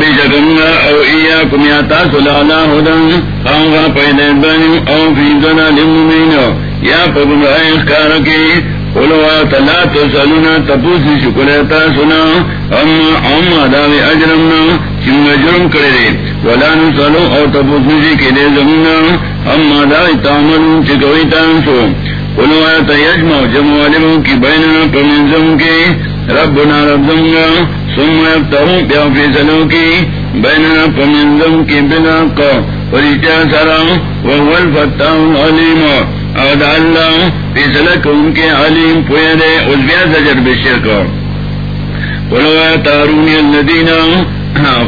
بے جگنگا او ایا کمیا کمیاتا سلالا ہدن خامغا پیدے بنی او فی دنا لممین یا پگمراہ اخکار کی، قلوا تلا تسلونا تپوسی شکلیتا سنا اما اما داوی اجرمنا چنگ جرم کرے ولا نسلو او تپوسی کے دے زمنا اما داوی تعملون چکوی تانسو. قلوا تیجمع جمع علموں کی بیننا پرمنزم کے رب نہ ربنا ربزنگا سم یفتہوں بیا فیصلوں کی بیننا پرمنزم کی بنا کو فرشتہ سرا وهو الفتاح العلیم اور اللہ فیصلہ کو ان کے علیم پویا دے اس بیا زجر بشرک قلوا تارونی الذین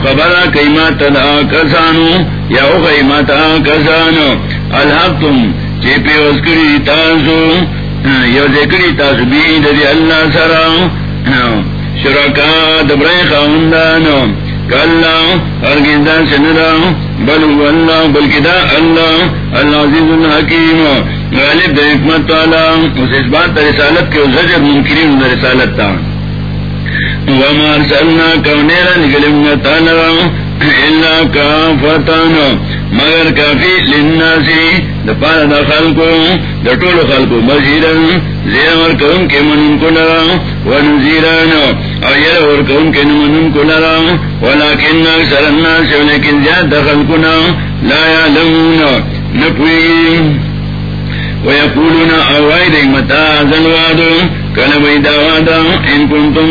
خبرا قیمہ تدا کسانو یا قیمہ تدا کسانو الحقتم چیپے اسکری تاسو ہاں، یا ذکری تاسو بید دی اللہ سرا. ہاں، شرکا دبرائی خاندانو کلا ہرگز دا بل اللہ، بلکہ دا اللہ العزیز الحکیم. غالب دا حکمت والا. اس اس بات رسالت کے زجر منکرین دا رسالت تا. وما ارسلنا کونیرا نکلمنا تالا الا کافتان مگر کافی لناسی دا پارا دا خلقو دا طول خلقو بشیرن زیر ورکون کے منن کو ڈرا لرا ونزیران او یر ورکون کے منن کو لرا ولیکن اکثر الناس ولیکن زیاد دا خلقنا لا یعلمون نپوئی ویقولون اوائی دی متا زنوادو کلبی داوادا ان کنتم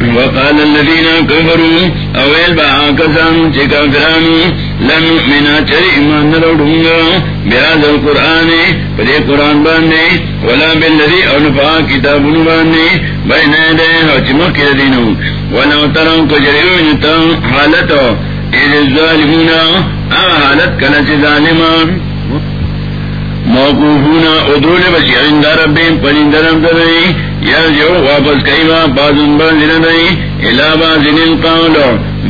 وقال الذين كفروا اويل با آکسان چه کافرانو لن منا چر ایمان نروڑونگا بهذا القرآن پدے قرآن باندے ولا بالذي انفا کتابون باندے بین دے او چمک دینو ولو ترون کجریو نتا حالتو اذ الظالمون حالت کلچ ظالمان موقوفون ادرول بشی عند ربهم پلندرم دنئی یرجو واپس کئی با باز بازن دنئی الى بازن القول.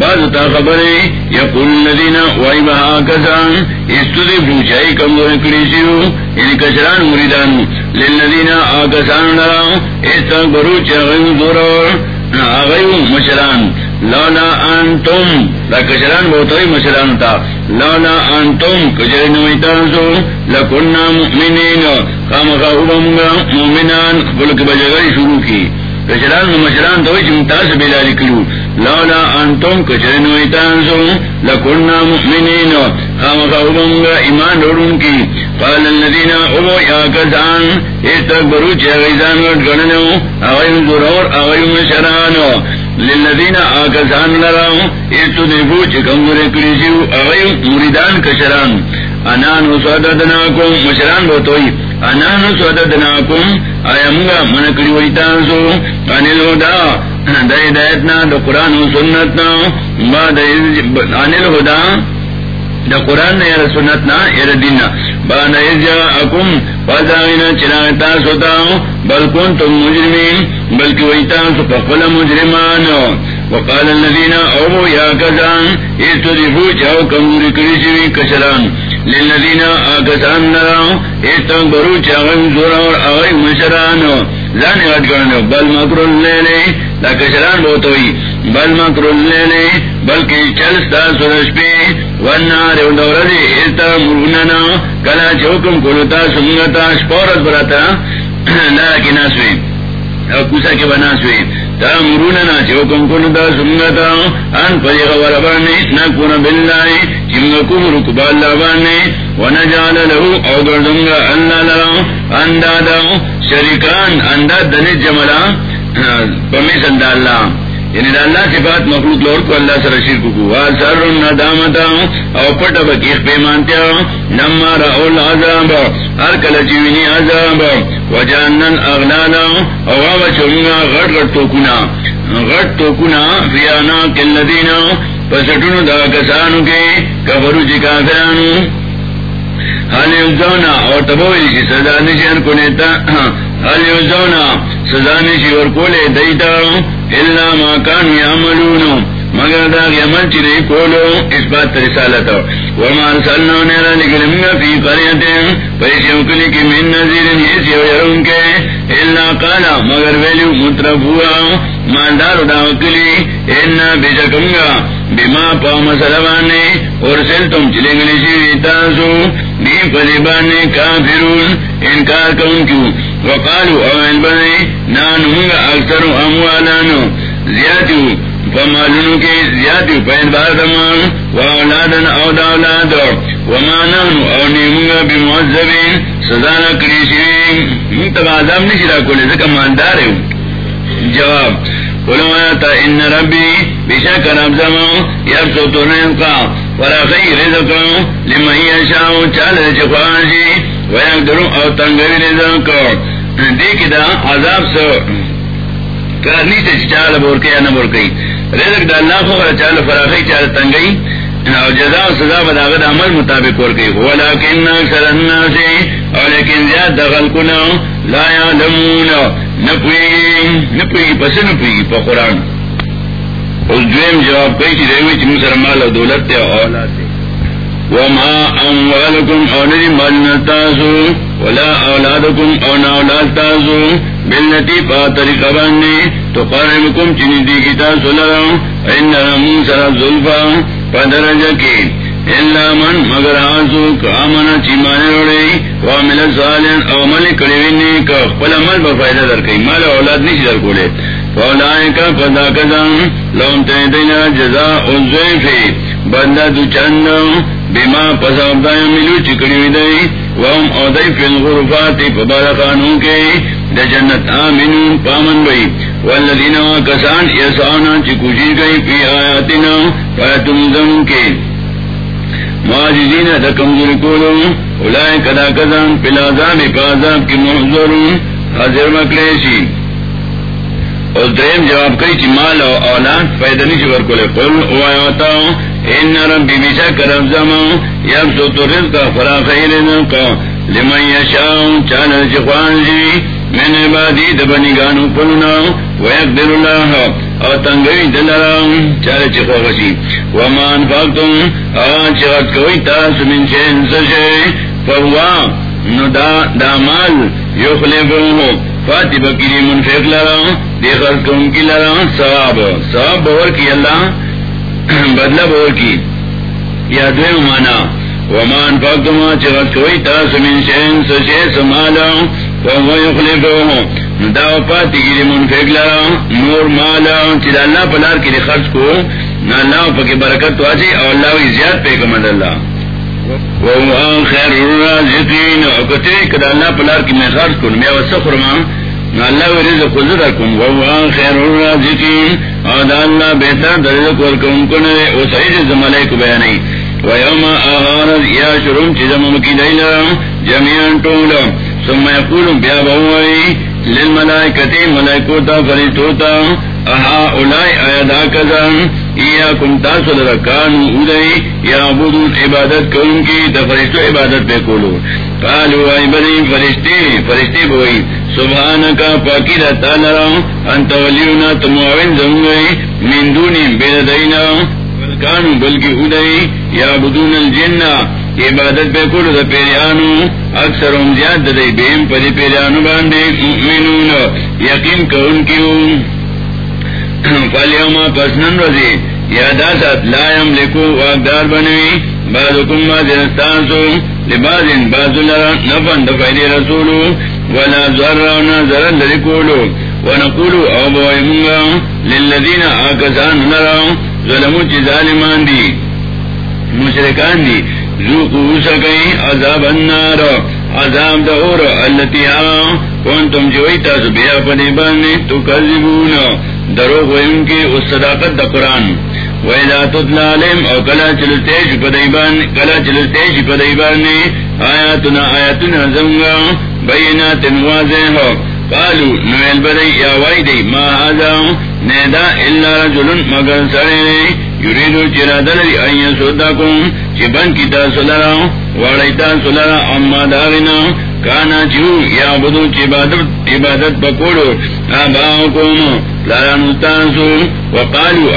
باز تا خبری یقول الذین وائی بها کسان. استدی بوچائی کمزور کلیسیو ان کشران مریدان للذین آکسان لرا استقبرو چاگئی دورور آغیو مشران. لولا انتم لا کشران بہتوئی مشران تا. لولا انتم کجر نویتانسو لکننا مؤمنین. خام خوابمگا مؤمنان بلک بجگری شروع کی. کشران مشران توی چمتاس بلال کلو. لولا انتم کچر نویتانسو لکننا مؤمنین. خام خوابمگا ایمان روڑن کی. قال الذين ابو يا كزان استكبروا چاغيزان وٹ گننو اغيم ضرور اغيم شرانو. للذین آکسان لراؤں ایتو دیبو چکم گر کریسیو اغیو مریدان کشران. انانو سعددناکم مشران بوتوئی انانو سعددناکم ایمگا من کری ویتانسو انل هدا دائی ہدایتنا دا قرآن و سنتنا. با بعد انل هدا دا قرآن نے یار سنت نا یر دین بانا ازیا اکم پازاوینا چناغتا سوتا بل کن تم مجرمین بلکہ ویتا سو پخلا مجرمان وقال الذين او یا کزان استدفو چاو کمزوری کریشوی کشران للذین آکسان نرا استنبرو چاغن زورا اور اغی مشران زانی غد کرنو، بل مکر اللیلی، دا کشران بوتوئی بل مکر اللیلی بلکہ چلستا سرش پی والنار او مروننا کلا چوکم کلتا سنگتا شپورت براتا لاکی ناسوی، کوسا کے بنا سوی تا مروننا چوکم ان اللہ بانی ونجال لہو او گردنگا اللہ اندادا شرکان انداد دنی جملا اللہ۔ یعنی اللہ سے بات مخلوق لوڑ کو اللہ سر شرک کو سر ندامتا او پٹ بکیخ پیمانتیا نما رأو العذاب ہر کل چیونی عذاب وجانن اغلالا او آبا چونگا غٹ غٹ توکنا غٹ توکنا فیانا کلدینا پسٹن دا کسانو کے کبرو چی جی کافرانو۔ حال یوزونا اور تبوئی کی سزا نشی نشین کو نیتا حال یوزونا سزا نشی اور کولے دیتا اللہ ما کان یعملونو مگر دا عمل چی دی کولو، اس بات رسالت وما ارسلنا نیرا لکلمگا فی قریتیں پیسی اکلی کی من نظیر نیسی ویرون کے اللہ قالا مگر ویلیو مطرفوا مالدار دا اکلی اینا بیشکمگا بما پا مسلوانے ارسل تم چلے گلی شیوی جی تاسو بی پریبانے کافرون، انکار کون کیوں؟ وقالو اوین بنے نانونگا اکثر اموالانو. زیادیو فمالونو کے زیادی پین بار دمان و اولادن او دا اولاد. وما نحنو او نیمونگا بمعذبین سزانا کریشوین منتب عذاب نشی را کولی زکا ماندار ہے. جواب قلو آیتا ان ربی، بشک رب زمان یبسو تو رزقا ورخی رزقا لمن یشاو چال چخوانشی ویقدرو او تنگوی رزقا دیکھ دا عذاب سو. سے چال بور کے یا نہ بور گئی رزق چال فراخی چال تنگئی جزا سزا بداغت عمل مطابق اور گئی اور لیکن دخل کنا لا یعلمون. پس نپوئی پا قرآن. اس جواب کئی چی روی دولت اولاد وما اموالکم او ندی مالنا تاسو، ولا اولادکم او نا تاسو. بلنتی پا طریقہ باننی تو قرمکم چنی دی کی تاسو لرم. ان رمون سر ظلفا پا درجہ من مگر آسو کامنا چی مانے روڑی. وامل صالحن او مل کڑیوینی کا خپل عمل بفائدہ در کئی مال اولاد نیچی در کولے فولائے کا پدا کدن لون تیدینا جزا ازویفی بندہ دو چند بیما پسا ابدائی ملو چکڑی ویدئی وهم او دی فی الغرفات پبارقانوں کے دا جنت آمنون پامن بئی والذین وکسان یسانا چی کوشش گئی فی آیاتنا فایتم زمن کے۔ معاجزین دا کمزور کولو اولائے کدا کزان پی العذاب پازاب کی محضرون حضر مکلیشی اور دریم جواب کئی چی مال او اولاد فائدہ نہیں چور شبر کولے قل او آیاتا ان ربی بیشا کرب زمان یب سو تو رزقا فراخی رزقا لمن یشاؤ چانا چخوان جی من عبادی دبنی گانو پلنا ویقدر اللہ او تنگوی دلرام چانا چخوغشی ومان فاقتم آن چغت کوئی تاس من شین سشے۔ فہوا، نو دا دا مال یخلفو فاتی بکیری منفق لرام دیخر کن کی لرام ثواب ثواب بور کی، اللہ بدلا بور کی۔ یا دوی مانا ومان فاقتما چغت کوئی تاس من شین سشے سمالا فہو یخلفو دا پاتی گیری منفق لرام نور مالا چید اللہ پلار کی خرچ کو نہ اللہ پکی برکت تو آجی اور اللہ وی زیاد پہ کمد اللہ۔ وہو خیر الرازقین، او کتے کدا اللہ پلار کی میں خرچ کن میں وسخر ماں۔ اللہ رزق خزر کن وہو خیر الرازقین او دا اللہ بہتر در رزق ورکن کن او سعید زمالے کو بیانی ویوم آغارت یا شروم چیز ممکی دیلا جميعا طولا ثم يقول بیا بہوائی للملائکتی ملائکوتا فرشتوتا اہا اولائی آیدا کزان. ایا کم تاسو لرکانو اودئی یا عبودون عبادت کرن کی. تا فرشتو عبادت پہ کولو. قالو آئی بلی فرشتی فرشتی بوئی. سبحانکا پاکی دا تالرا انت ولیونا تموعن زنگئی من دونی بیدینا بلکانو بلکی اودئی یا عبودون الجنہ. عبادت پہ کولو دا پیریانو. اکثر ام زیاد دا دی بیم پا دی پیریانو باندے. مؤمنون. یقین کرن کیوں؟ فالیوما پسنن رضی. یادا سات لا یملکو واقدار بنوی. بعضکم بازنستانسو لبازن بعض لرا نفن دفعی رسولو ولا ذرانا ذرن لرکولو ونقولو او بوائمونگا للذین آکسان لرا ظلمو چی ظالمان دی. مشرکان دی. ذوقو سکئی عذاب النار. عذاب دور اللتی آن کونتم جوئی تاسو بیا پدی بانی تو کذبون دروغ ویم کی اس صداقت دا قرآن. ویدا تتلا او کلا چلتیش پدیبان کلا چلتیش پدیبان آیاتنا آیاتنا زمگا بینات واضح ہو قالو نویل بدی یا ویدی ما آزا نیدا اللہ رجلن مگر سرے یریدو چرا دلری این سوداکم چی بن کی تاسو لراؤ وڑیتا سلرا اما کانا چو یا بدو عبادت عبادت کوم لارانو تانسو وقالو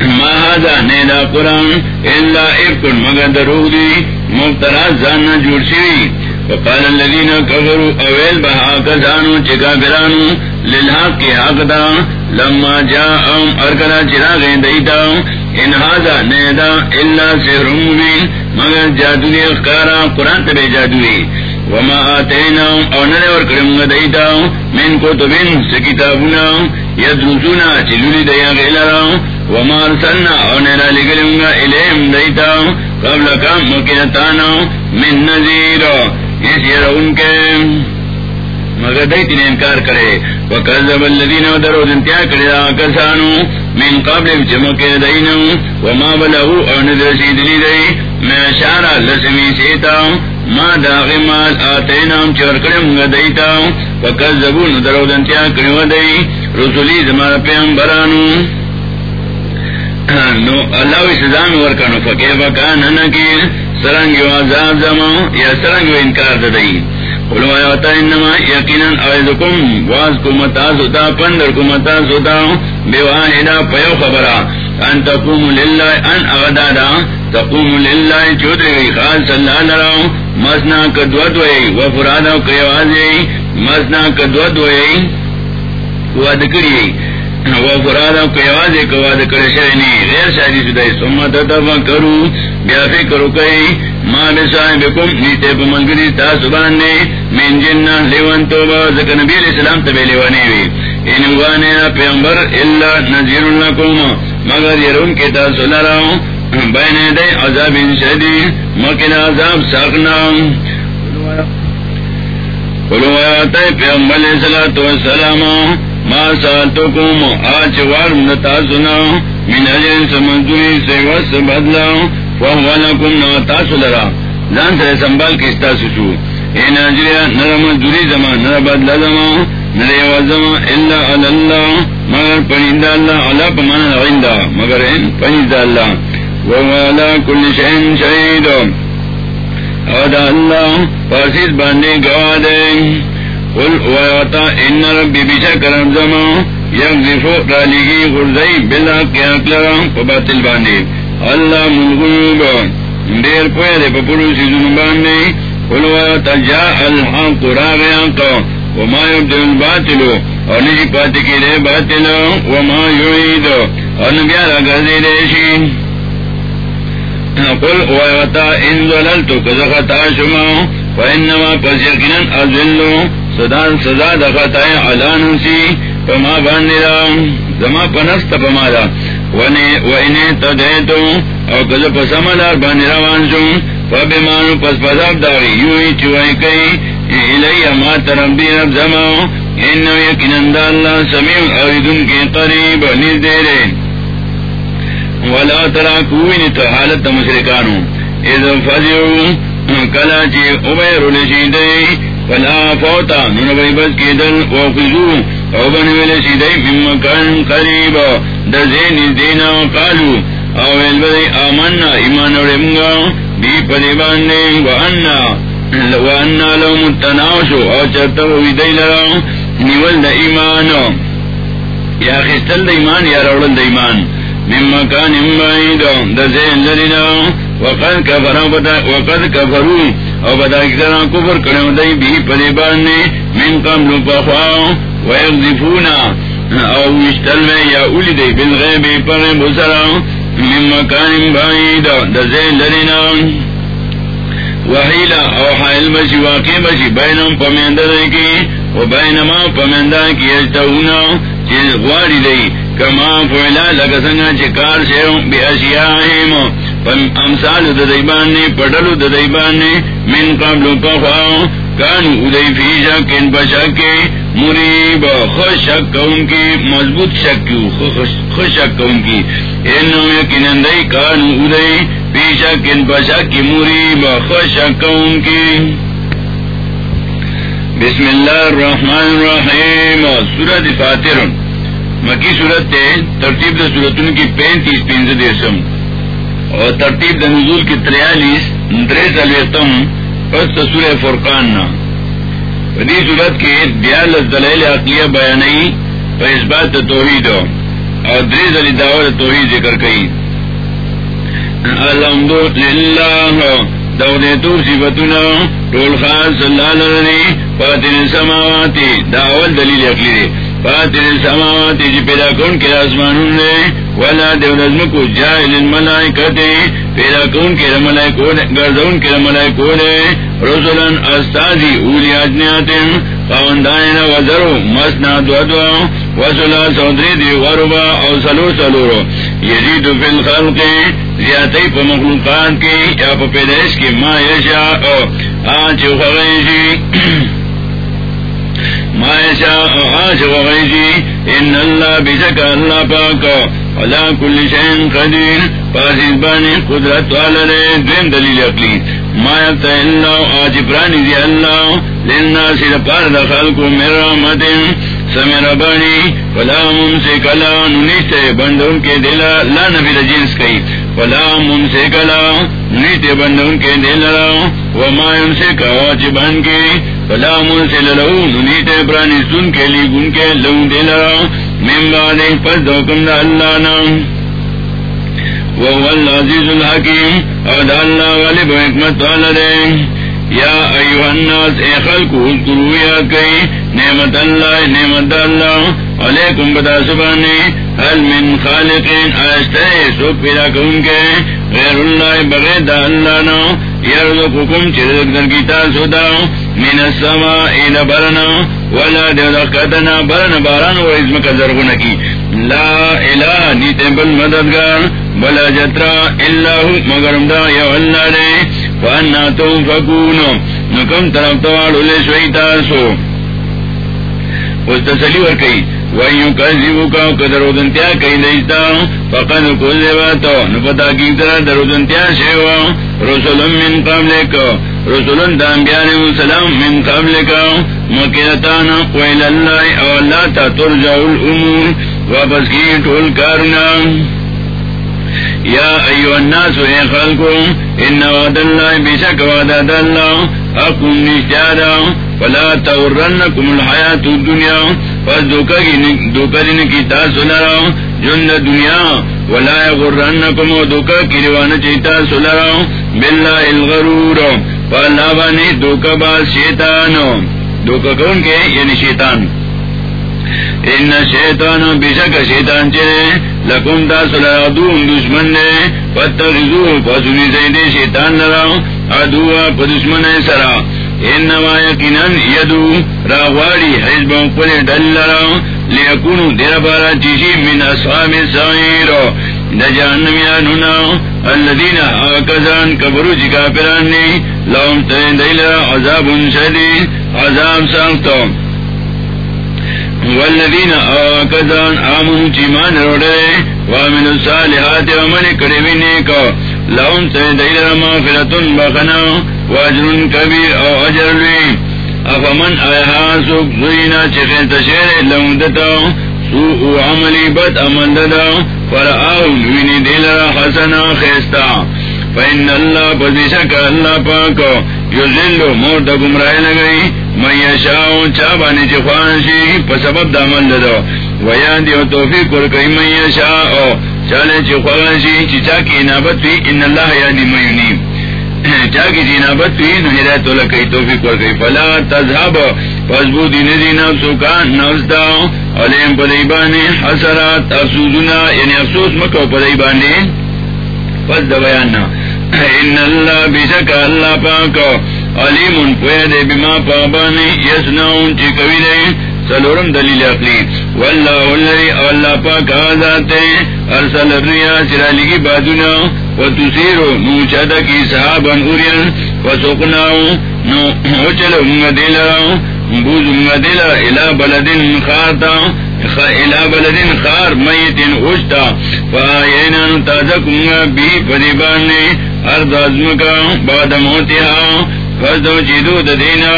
ما هذا نیدا قرآن الا افکن مگر دروغ دی مفترا زاننا جوڑ شوی. وقال الذين كفروا اويل بها كزانو چکا برانو للحق حق دا لما جاءهم ارکلا چراغ دیتا. ان هذا نیدا الا سحر مبین، مگر جادو دی اخکارا، قرآن تبے جادو دی وما آتینا او نرے ورکرم دیتا من کتبین سکتابنا یدرسونا چلولی دیا غیلرا وما ارسلنا او نیرا لگلنگا الیم دیتا قبل کام مکنتانا من نظیر اس یہ ان کے مگر دیتی نے انکار کرے وکذب الذین ودرو دنتیا کرے کسانو من قبل چمکے دینو وما بلغو او ندرسی دلی دی میں شارع لسمی سیتا ہوں ما داغی مال آتینام چور کرم گدیتا وکذبو ندرو دنتیا کرے ودی رسولی زمان پیغمبرانو. نو اللہ سزا میں ورکنو فکے بکان نکیر سرنگ و عذاب زمان یا سرنگ و انکار ددئی قلو آیوتا انما یقینا اویدکم واز کو متا سوتا پندر کو متا سوتا بیواہدا پیو خبرا ان تقوم للہ ان اغدادا تقوم للہ چودری خاص صلی اللہ لراؤ مسنا کدوت وئی و فرادا کیوازی مسنا کدوت وئی ود کری وہ فرادا کیواز کواد کرشنی غیر شادی شدہ سمت تفا کرو، بیا فکر کئی ماں بسائے بکم نیتے پا منگری، تا سبان نے من جنہ لیوان توبا ذکر نبی علیہ السلام تبے لیوانے وی انوانے پیغمبر اللہ نذیر اللہ کوم مگر یہ یرون کے تا سلاراؤں بین دے عذاب شدید مکن عذاب ساکنا قلو آیاتا پیغمبر علیہ السلام ما سالتکم آج وار نتا سنا من اجن سمندوری سے وس بدلا فهو لکم نتا سلرا زان سے سنبال کستا سسو این اجریا نرم دوری زمان نر بدلا زمان۔ نر وزمان الا اللہ، مگر پنید اللہ علا پمان غندا مگر ان اللہ۔ وهو علا کل شہن شہید۔ او دا اللہ پاسیز باندے گوادیں قل ویوتا ان ربی بیشا کرم زما یقذفو رالیگی غرزی بلا قیاق لرم پا باطل باندی اللہ ملغیوب دیر پویا دے پا پلو سیزن باندی قل ویوتا جا الحق راغیاقا وما یبدل الباطلو اور نجی پاتی کی دے باطلو وما یعیدو اور نبیار اگرزی دیشی قل ویوتا ان ظللتو کزخطا شما فإنما پس یقیناً ازلو سدا سزا دفتا علان سی، پما باندھا زما پنست پما دا ونے تدے تو اور کز پسمدار باندھ روان سو پس پساب داری یو ہی چوئی کئی الی ما تربی رب زما انو یقیناً اللہ سمیع اوریدن کے قریب نیز نزدیرے ولا ترا کوئی تو حالت مشرکانو اذ فزعوا کلا چی عبیر لشیدئی فلا فوتا ننبئی بس کی دل وقزو او بنویل سیدئی من مکان قریب، دزین دینا قالو، او البدئی آمنا ایمان رمگا بی پدی باندے وانا وانا لو متناوشو او چرتا چرتو ویدئی لرا نیول دا ایمانو یا خستل دا ایمان یا روڑل دا ایمان من مکان بعید دزین لرنا وقد کفروا وقد کفروا او بدا کسرا کفر کرنے دائی بھی پدے باندے من قبل پخواو ویغذفونا او وشتل میں یا اولی دے بالغیب پر بسرا من مکان بعید دزین لرنا وحیلا، او حائل بشی واقع بشی بینم پمیندہ دے کی و بینما پمیندہ کی اجتہونا چیز غواری دئی کما فعلا لگا سنگا چکار سے بے اشیاء امسال ددیبان نے پٹلو ددیبان نے من قبل پخواو کانو ادئی فی شک، ان مریب، خوش شک کی، مضبوط شک خوش شک ان کی۔ انہوں یقیناً دئی کانو ادئی فی شک ان بشک مریب، خوش شک ان کی۔ بسم اللہ الرحمن الرحیم، سورت فاتر مکی صورت ہے ترتیب سورتن کی پینتیس پینز دیسم اور ترتیب د نزول کی تریالیس تم پس سور فرقان۔ نام ندی صورت کے دیال دلیل عقلیہ بیانئی اس بات توحید. اور دریز علی داور توحید ذکر کئی الحمد للہ دودے تو صفتنا ٹول خاص اللہ لرنی پاتن سماواتی. داول دلیل اقلی دے پاتن سماواتی جی پیدا کون کے آسمان نے والا دیو نظم کو جائل الملائی کتے پیدا کون کے رملائی کون گردون کے رملائی کون رسولن استازی اولی اجنیاتن خواندائن وزرو مسنا دو دو وصلا سودری دی غربا او سلو سلورو یزید فی الخلق زیادتی پا مخلوقات کی، یا پا پیدائش کی ما یشا، او آنچ خغیشی مائشا آج وغیجی ان اللہ بشک اللہ پاک علا کل شہن قدیر. پاسیز بانی قدرت والے دین دلیل اقلی مایت اللہ آج پرانی دی اللہ لینا سر پار دخل کو میرا مدن سمیر بانی فلا من سے کلا نیتے بندوں کے دلا لا نبی رجنس کئی۔ فلا من سے کلا نیتے بندوں کے دلا وہ مایم سے کہا چبان کے۔ فلا من سے للو نیتے برانی سن کے لی گن کے لو دلا ممبا دے پس دوکم دا اللہ نام۔ وہ العزیز الحکیم اور اللہ غالب حکمت والا دے یا ایوہ الناس اے خلق اذکرو یا کئی نعمت اللہ نعمت اللہ علیکم بتا سبانی حل من خالقین آشتے سوک پیدا کون کے غیر اللہ بغیر دا اللہ نو یرزقکم چرزق در کیتا سودا من السماء الى برنا. ولا دیو دقتنا برنا، باران و ازمک زرغن کی لا الہ نیتے بل مددگار. بلا جترا اللہ مگرم دا یو اللہ دے. تم فکونو نکم طرف لے شوئی تاسو اس تسلی ور کئی. ویو کذیبو کا کدرو دنتیا کئی دیتا فقد کذباتو نپتا کی طرح درو دنتیا شیوا رسول من قبلک رسول دا انبیاء علیہ السلام من قبلک. اللہ اللہ تا یا ایو الناس اے خلقو ان وعد اللہ بشک وعد اللہ اقم نشتیادا فلا تورنکم الحیات الدنیا، پس دوکا کی تاسو لرا جن دنیا، ولا یغرنکم دوکا کی روانہ چیتا سلرا باللہ الغرور فاللہ بانی دوکا باز شیطانو دوکا کون کے؟ یعنی شیطان۔ ان شیطان بشک شیطان چرے لکم دا سلا ادون دشمن نے پتغزو پسونی سیدے شیطان لرا ادو پا دشمن سرا۔ انما یقینن یدو راغواری حزب پل ڈل لرا لیکونو دیر بارا چیشی من اصحاب سائیر سعیر نجانمیانونا الذین آکزان کبرو چکا پرانی لهم تین دیل عذاب شدید عذاب سانتو والذین آکزان آمن چیمان روڑے وامن الصالحات ومن کریوینے کو لهم سیدیل مغفرتن بخنا واجر کبیر او عجر لوی افمن آیها سوک زوینا چخین تشیر لمدتا سوء عملی بد عمل ددا فرآو لوینی دیل را حسنا خیستا فإن اللہ بزیشک اللہ پاکو یو یزلو مور دا گمراہ لگئی من یشاو چابانی چی خوانشی پا سبب دا عمل ددو ویان دیو توفیق ورکی من یشاو چالے چی خوانشی، چی چاکی انابت فی ان اللہ یادی میونیم چاکی چی انابت فی نو ہدایت لکی توفیق ورکی فلا تذہب فضبو دین دی نفسو کان نفس داو علیم پدیبانی حسرات افسوزنا یعنی افسوس مکو پدیبانی پس دا بیاننا ان اللہ بشک اللہ پاکو علیم پوید بما پابانی یسناون چی کوی دے سلورم دلیل اقلی. واللہ واللہ اللہ پاک آزاتے ارسل الریا سرالی کی بادونا. و تسیرو نوچادا کی صحابا اورین و سقناو نو چلو منگا دیلراو بوز منگا دیلر الى بلدن خارتا الى بلدن خار میتن اوشتا. فآینا تازک منگا بی پدیبانی ارد ازمکا بعد موتیها فزدو چیدو دینا۔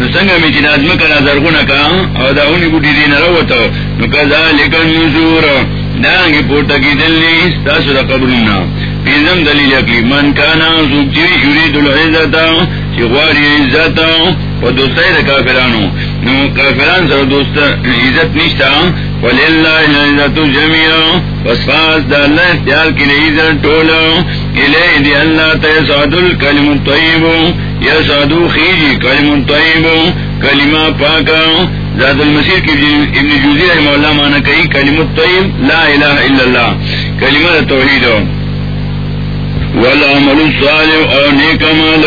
نسنگا می چی نازمکا نازرگونا کا او داونی بوٹی دینا روتو۔ نو کذالکا نزور دانگی پورتا کی دلی ستاسو دا قبرنا پیزم دلیل اکلی، من کانا سوچی جی، یرید العزتا، چی غواری عزتا و دوستای دا کافرانو. نو کافران سر دوست عزت نشتا وللہ العزت جمعیا وصفاس دا اللہ اختیار کی عزت ٹولا. الہ دی اللہ تیسعد الکلم الطیب. یسعدو خیجی کلم الطیب. کلمہ پاکا زاد المسیر کی ابن جوزی رحمہ اللہ مانا کئی. کلم الطیب. لا الہ الا اللہ. کلمہ توحید. والعمل الصالح. او نیک عمل.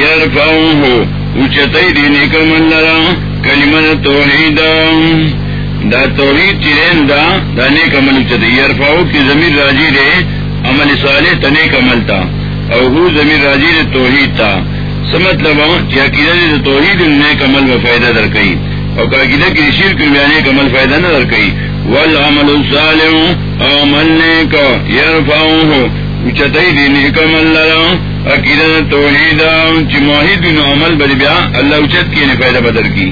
یرفعوه. اچتای دی نیک عمل لرا کلمہ توحید۔ دا توحید چرین دا دا نیک عمل اچتای یرفعو کی زمین راجی دے، عمل صالح تا نیک عمل تا۔ او ہو زمین راجی دے توحید تا۔ سمت لبا، چی عقیدہ دے توحید نیک عمل و فائدہ در کئی۔ او کا عقیدہ کی شرک میں نیک عمل فائدہ نہ در کئی۔ والعمل الصالح او عمل نیک یرفعوه اچتائی دینی کم اللہ عقیدہ، توحید چی موحید عمل بلی بیا اللہ اچت کی یعنی نے فائدہ بدر کی۔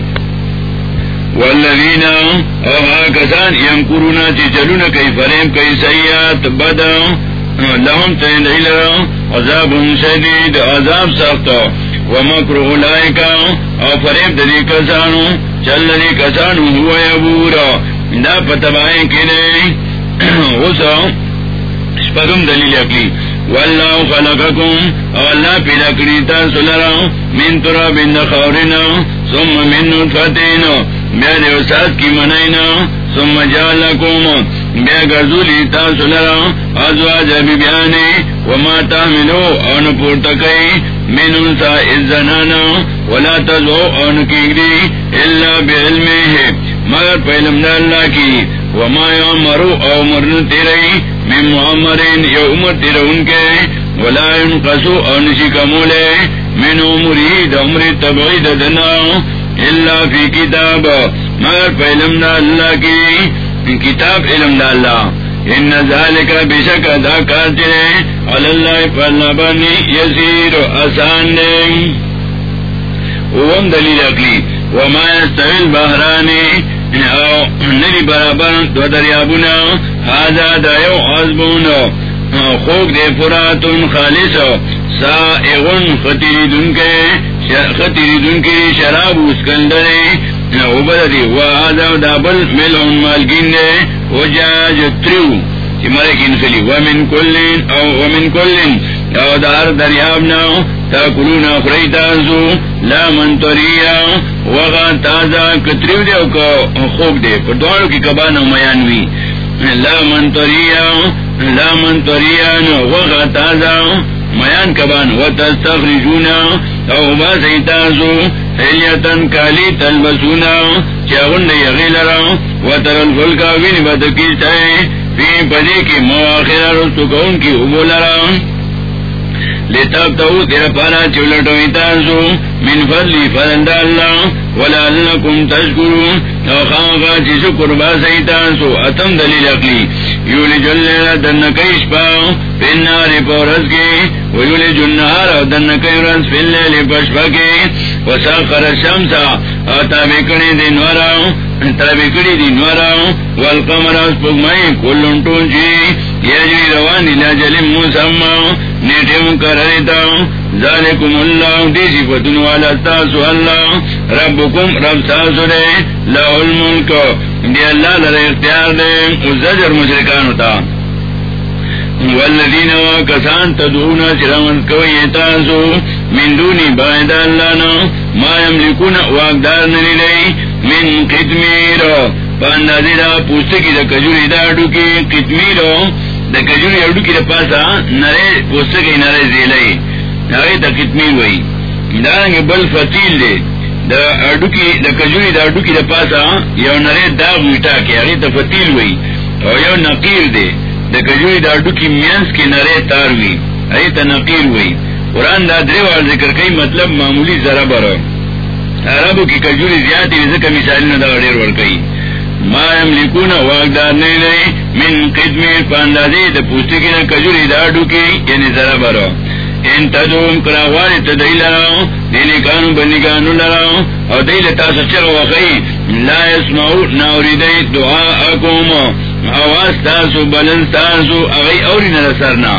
والذین اوہا کسان یمکرونا چی چلونا کئی فریم، کئی سیئات، بدا لهم تین دیلر عذاب شدید، عذاب سخت ومکر اولائکا او فریم دلی کسانو، چل دلی کسانو، ہوا یبورا دا پتبائیں کنے، غصہ، شپگم دلیل اکلی واللہ خلقکم اللہ پیدا کریتا سلرا من ترا بند خورنا ثم من نطفتین بیا دیوسات کی منائنا ثم جعلکم، بیا گرزولی تا سلرا ازواج بی بیانی وما تحملو اون پورتکی من انسا ازنانا ولا تزو اون کیگری الا بعلمه. مگر پہلم دا اللہ کی، وما یعمرو او مرن تیرئی من معمرین یو عمر تیر ان کے ولا ينقصو او نشی کمولے من عمری دا عمر تبعید دنا، الا فی کتاب۔ مگر پہ علم دا اللہ کی، کتاب علم دا اللہ۔ ان ذالک بشک ادا کارتے اللہ پر نبانی یسیر آسان دے۔ وم دلیل اقلی وما يستوي البحرانی نری برابر دو دریابونا حاضا دایو عزبون خوک دے فراتن خالص. سا اغن خطیری دن کے خطیری دن کے شراب اسکندر اوبدی وحاضا دابل ملعن مالگین دے. وجاج تریو. چی مرکین خلی. ومن کلین او ومن کلین. او دار دریاب تاکلون اخری تازو لا منطریا وغا تازا کتریو دے او خوک دے. پر دوارو کی کبانا میانوی لا منطریا لا منطریا وغا تازا میان کبان. و تستخرجونا او با سیتازو حلیتن کالی تلبسونا. چاگن یغیلرا و ترل فلکا وین بدکیستا فی پدی کی مواخر رستو کون کی ابولرا لتاب تو تیرا پارا چولٹو تاسو من فضلی فضل اللہ ولعلکم تشکرون او خامقا چی شکر باسی تاسو اتم دلیل اقلی. یولی جلیل دن کئیش پاو. پین ناری پورس کی ویولی جنہار دن کئی رنس پین لیلی پشپا کی وساقر الشمسا او تابکڑی دین وراو. تابکڑی دین وراو. والقمر اس پگمائی. کلن ٹون چی یجری روانی لاجل مسمم نیٹے مکرریتا ذالکم اللہ دی صفتن والا تاسو اللہ۔ ربکم رب ساسو دے، لہو الملک۔ دی اللہ لر اختیار دے زجر مشرکان ہوتا والذین وکسان تدعونا چرمن کوئی تاسو۔ من دونی باید اللہ نا، ما یملکون واقدار نلی لئی۔ من قدمیر پاندازی دا پوستکی دا کجوری دا ڈوکی قدمیر دا کجوری اڈو کی دا پاسا نرے پوستکی نرے زیلائی نرے دا قدمیر وئی دارنگ بل فتیل دے دا اڈو کی دا کجوری دا اڈو کی دا پاسا یو نرے داغ ویٹا کے اگے تا فتیل وئی او یو نقیر دے دا کجوری دا اڈو کی مینس کی نرے تار وی اگے تا نقیر وئی قرآن دا درے وار ذکر کئی مطلب معمولی ذرا برا عربو کی کجوری زیادی ذکر مثالی نا دا غیر ور کئی ما یملکون واقدار نہیں لئی من قدمی پاندازی دا پوستی کی نا کجوری دا اڈو کی یعنی ذرا برا ان تدوم کراواری تدئی لراؤ دینی کانو بنی کانو لراؤ. اور دئی لتا سچر وخی لا اسمعو ناوری دئی دعا اکوم. آواز تاسو، بلن تاسو، اغی اوری نرسرنا.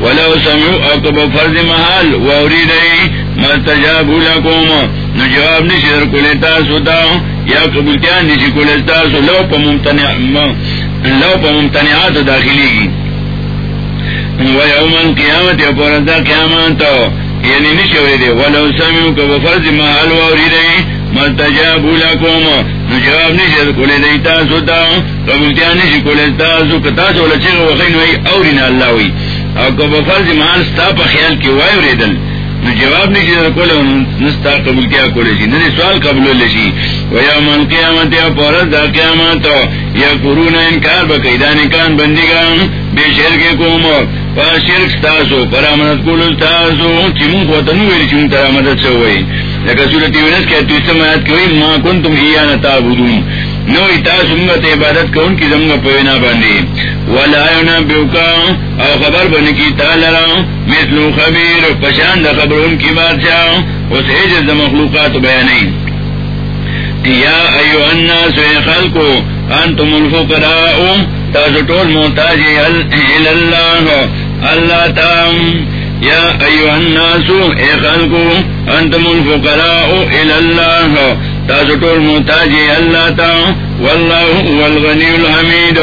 ولو سمعو اکب فرض محال ووری دی رئی مستجابو لکوم نو جواب نشی در کلی تاسو تا یا قبولتیان نشی کلی تاسو. لو پا لو پا ممتنعات داخلی گی ویوم القیامت یا پورتا قیامت یعنی نشوری دی. ولو سمعو کب فرض محال ووری رئی مستجابو لکوم نو جواب نشی کولے دی تاسو تا قبولتیا نشی کولے تاسو. کتاسو لچیغ وخین وی اورینا اللہ وی. او کب فرض مال ستا پا خیال کی وائی وریدل نو جواب نشی کولے نستا قبولتیا کولے شی. نری سوال قبولو لشی ویوم القیامت یا پورت دا قیامت، یا قرون انکار بکی دانکان بندگان، بے شرک کومو پا شرک ستاسو، پر آمدت کولو ستاسو. چیمون خواتنو ویلی چیمون تر آمدت سو وی لکہ صورت یونس کے تیسم آیات کی ما کنتم ایانا تابدون نو اتا سنگت عبادت کون کی زمگا پوینا باندی ولا ینبیوکا او خبر بن کی تالرا مثلو خبیر پشاند خبر ان کی بادشاہ اس حجز مخلوقات بیانی یا ایو الناس، اے خلقو انتم الفقراء. تاسو ټول محتاج اللہ اللہ تام یا ایوہ الناس، اے خلقو انتم الفقراء الاللہ تاسو طول محتاجی اللہ تا، واللہ والغنی الحمید.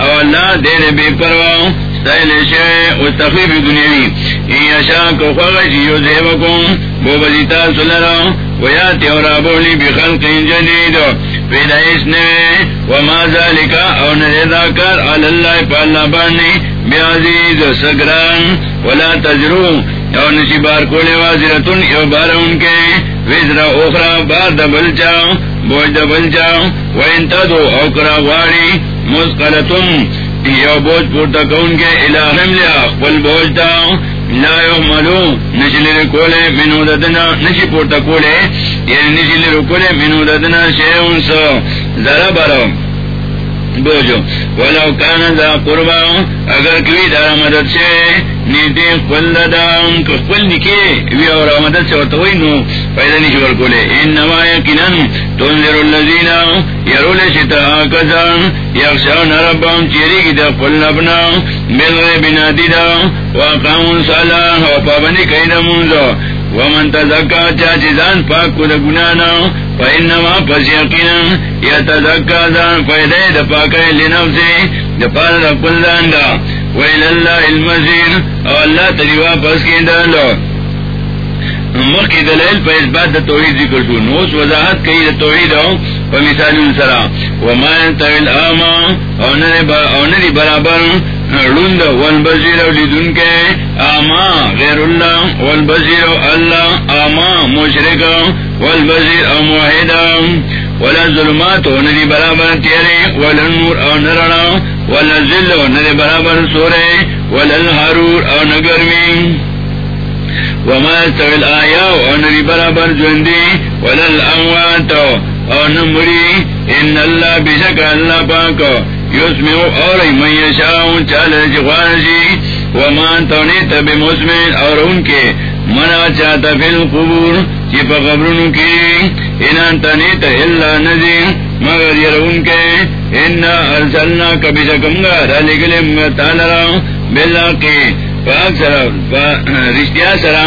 او اللہ دیر بے پرواہ ستائل شئے و تخیف دنیاوی. ای اشاک خوغش یوزیبکم بو بزیتا سلرا ویاتی اور ابولی بخلق جدید. پیدائش نوے وما ذالکا او نریدا کر علاللہ پا اللہ بانی بیعزیز سگران. ولا تجرو او نشی بار کولے وازرتن یو بار ان کے. وزر اخرى بار دبل چاو بوج دبل چاو وانتدو او کرا غواری مسقلتن یو بوج پورتا کون کے الہم لیا، قل بوج داو لا یو نشلی رکولے منو ددنا نشی پورتا کولے یعنی نشلی رکولے منو ددنا شیعون سو ذرا برو بوجو، ولو کان دا قربا، اگر کوئی دارا مدد سے نیتی قل دا قل نکی وی اور مدد سے وطوئی نو پیدا نیشو ورکولے انما یکنن تنظر اللذین یرول شتا آکزان یخشاون ربهم چیری کی دا قل نبنا بلغی بنادی دا وقامون صلاح و پابنی کئی دا منزو ومن تزکا چاچی زان پاک کو دا گنانا فإنما پس یقینا یتزکا زان فیدے دا پاکای لنفسی دا پار دا کل زان دا ویلاللہ المزین او اللہ تریوا پس کی دالو مخی دلیل پا اثبات دا توحید ذکر شو۔ نوس وضاحت کئی دا توحید ہو پا مثالی انسرا وما انتویل آما او ندی برابر لند والبزیر لیدن کے۔ آما غیر اللہ والبزیر اللہ، آما مشرق والبزیر او موحد ولا ظلمات و ندی برابر تیرے، ولا نور او نرنا ولا ذل و ندی برابر سورے، ولا الحرور او نگرمی. وما استوی الآیاء او ندی برابر جوندی، ولا الاموات او نمری ان اللہ بشک اللہ پاکو یسمیو اور من میشاؤں چال جغوانشی ومان تونیت بمسمین اور ان کے منا چاہتا فی القبور، چی پا قبرن کی، انان تنیت اللہ نزیر مگر یر ان کے، انا ارسلنا کبھی سکمگا رالی گلیم تالرا بلا کی پاک سرا رشتیا سرا،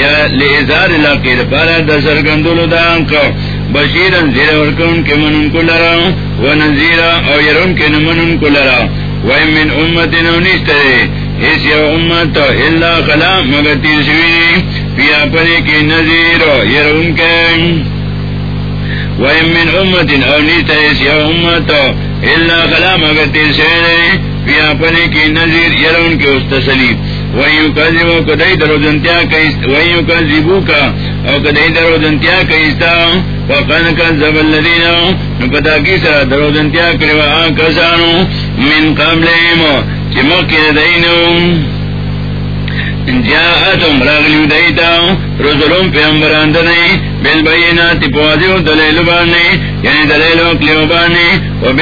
یا لیزار علاقی، پارا دا سرگندولو دا انکو بشیرن زیر ورکون کے من ان کو لرا و نزیرا او یرون کے نمن ان کو لرا و من امت نونیست ہے اس امت اللہ خلا، مگر تیر شویری پیا پرے کے نزیر یرون کے۔ من امت نونیست امت اللہ خلا، مگر تیر شویری پیا پرے کے نزیر یرون کے استسلی ویو کذبو کدی درو دنتیا کئیست کا او درو دنتیا کئیستا وقن کذب الذین پتا کی سرا درو دنتیا کرو آن کسانو، من قبلیم چمکی دینو جاءتم راغلیو دیتا رسولم پیغمبران پوازیو یعنی دلیلو اقلیو بانی و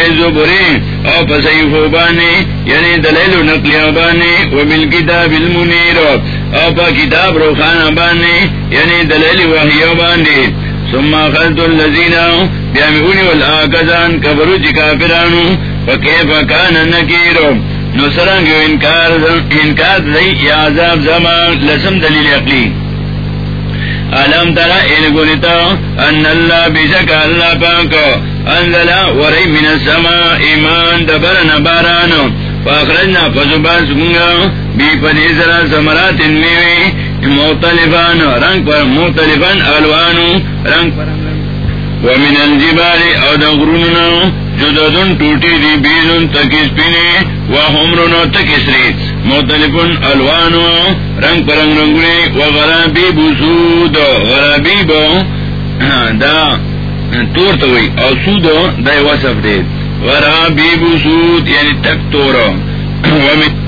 او پسیفو یعنی دلیلو نقلیو بانی و بالکتاب المنیر او پا کتاب روخانا بانی یعنی دلیل وحیو بانی ثم خلط اللذین بیامعونی والآکزان کبرو چی کافرانو پکے پکان نکیرو۔ نو سرنگ انکار انکار دی یا عذاب زمان لسم دلیل اقلی. علم ترا ان گنتا ان اللہ بشک اللہ پاک انزلا وری من السماء ایمان دبر نبارانو. فاخرجنا فزبان سکنگا بی پدی سرا سمرات میوی مختلفان رنگ پر مختلفان الوانو رنگ پر ومن الجبال او دغروننا جددن ٹوٹی دی بیزن تکیس پینے وحمرن تکسری مختلفن الوانو رنگ پرنگ و غرابی بسود غرابی با دا تور توی او سود دا وصف دے. غرابی بسود یعنی تک تور ومن